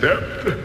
accept,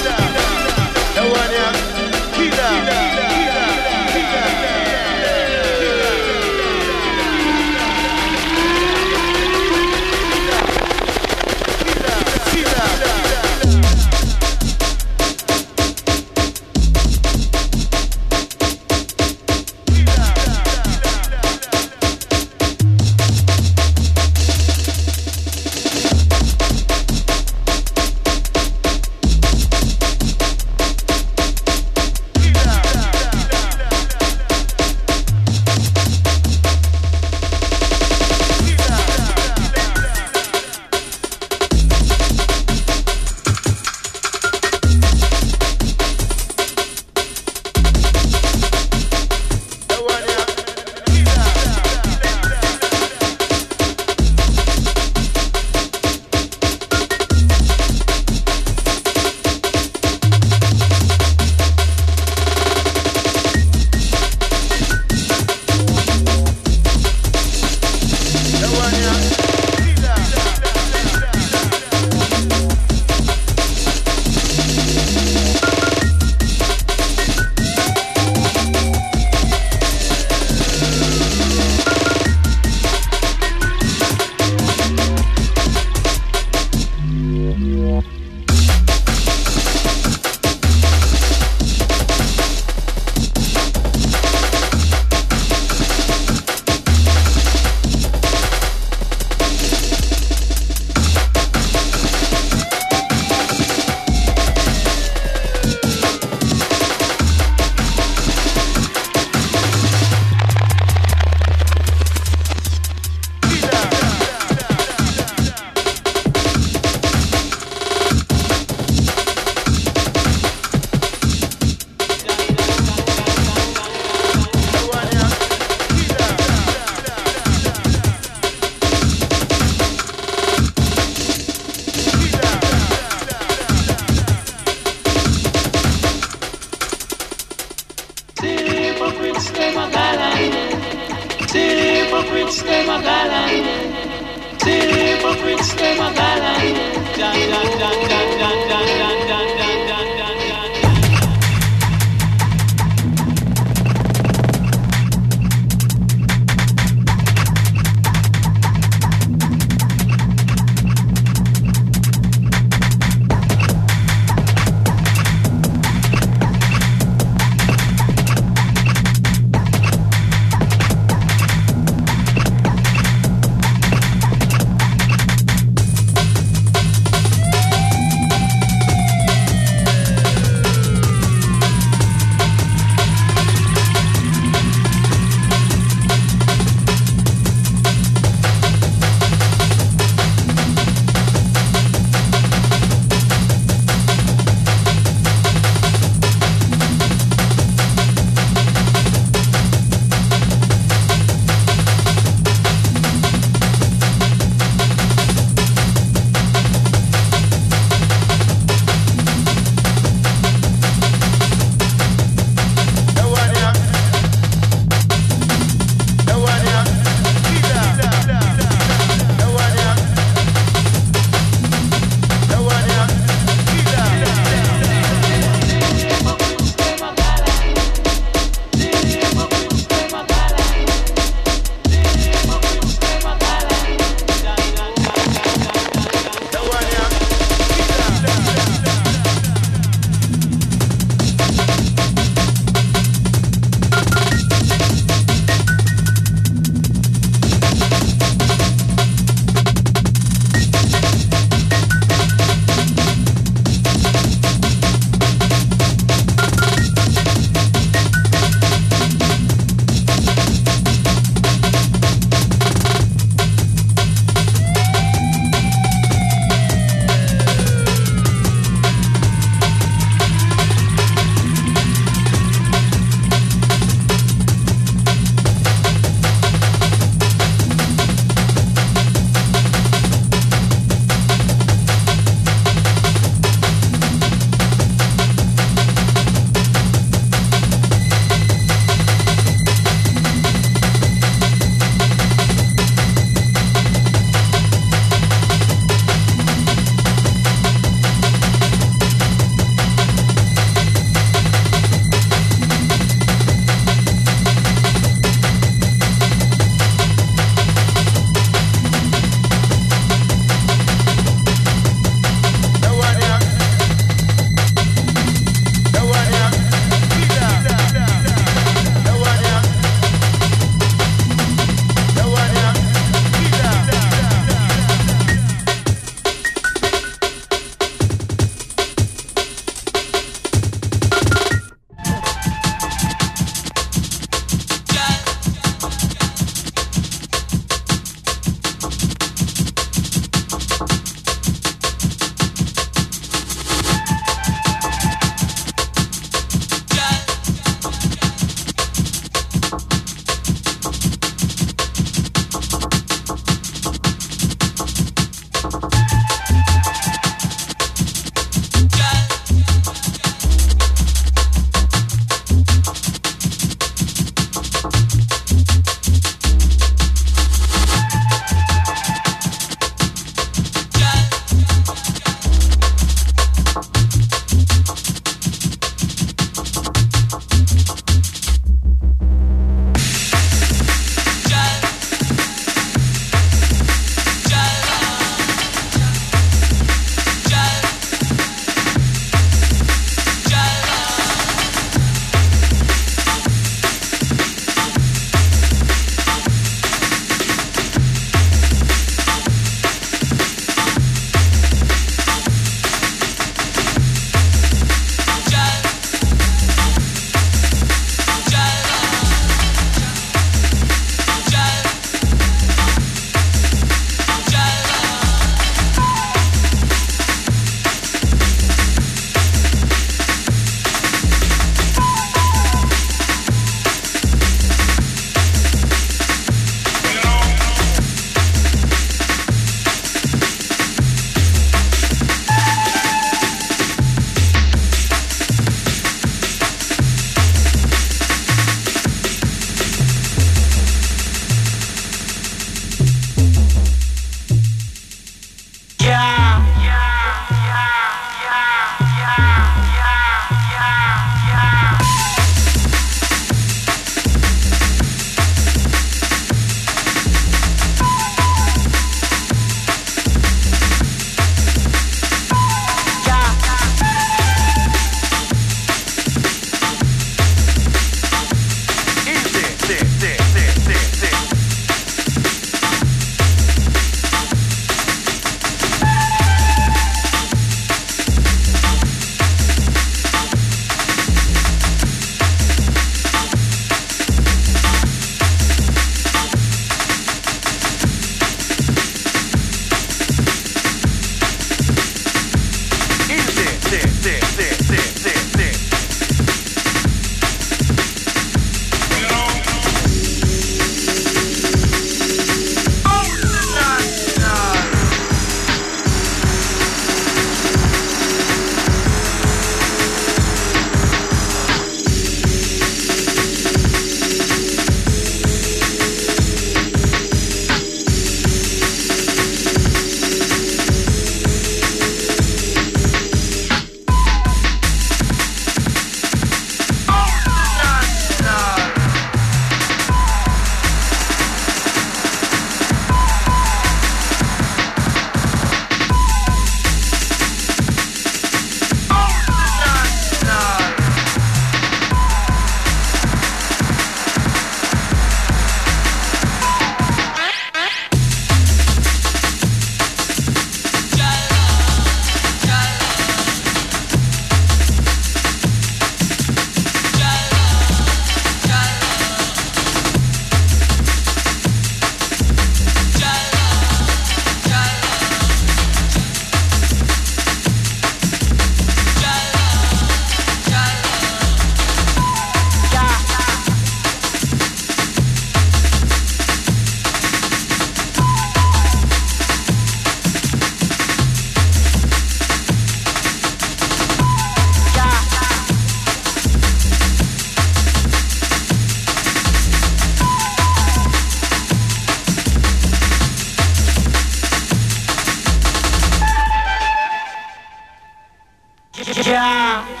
Yeah.